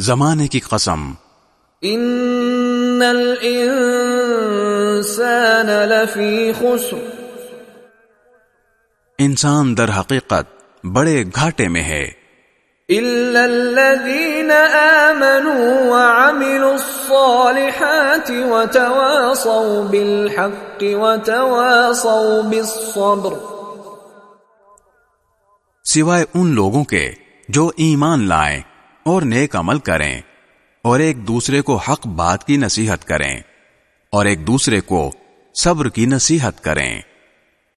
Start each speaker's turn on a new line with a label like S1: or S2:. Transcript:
S1: زمانے کی قسم۔
S2: ان الانسان لفی خسر۔
S1: انسان در حقیقت بڑے گھاٹے میں ہے۔
S2: الا الذين امنوا وعملوا الصالحات وتواصوا بالحق وتواصوا بالصبر۔
S1: سوائے ان لوگوں کے جو ایمان لائیں۔ اور نیک عمل کریں اور ایک دوسرے کو حق بات کی نصیحت کریں اور ایک دوسرے کو صبر کی نصیحت کریں۔